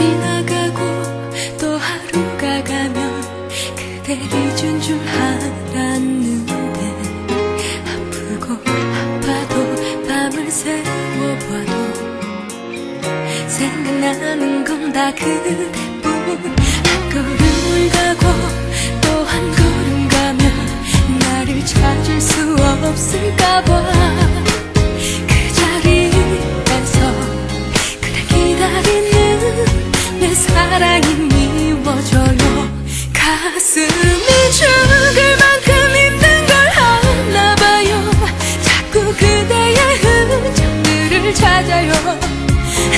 지나가고 또 하루가 가면 그대를 준 줄 알았는데 아프고 아파도 밤을 새워봐도 생각나는 건 다 그뿐. 한 걸음 을 가고 사랑이 미워져요. 가슴이 죽을 만큼 힘든 걸 아나 봐요. 자꾸 그대의 흔적들을 찾아요.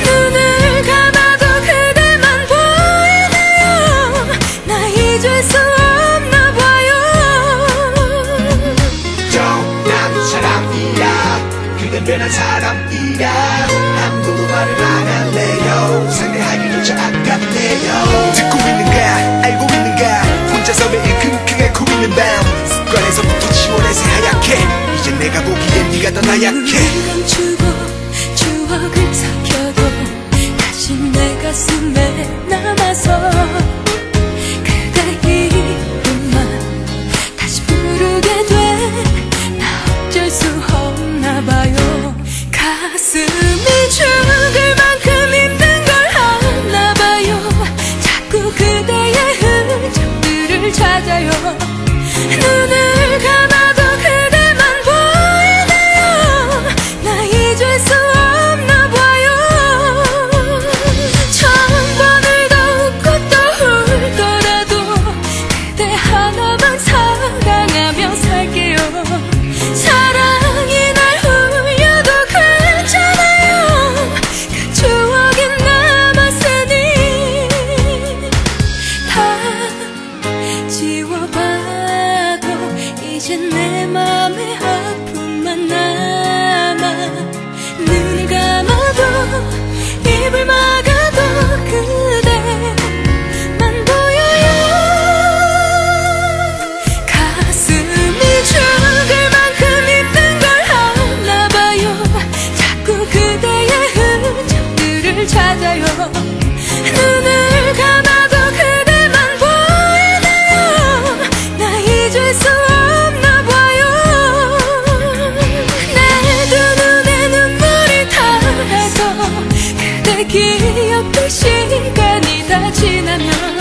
눈을 감아도 그대만 보이네요. 나 잊을 수 없나 봐요. 난 사람이야. 그댄 변한 사람이야 아무도 말을 안 할래요? 상대하기조차 아깝네요. 듣고 있는가 알고 있는가 혼자서 매일 앓고 있는 밤. 습관에서부터 지원해서 하얗게. 이제 내가 보기엔 네가 더 나약해. 감추고 추억을 삭혀도 다시 내 가슴에 찾아요. 눈을 다시 내 맘에 한 기억도 시간이 다 지나면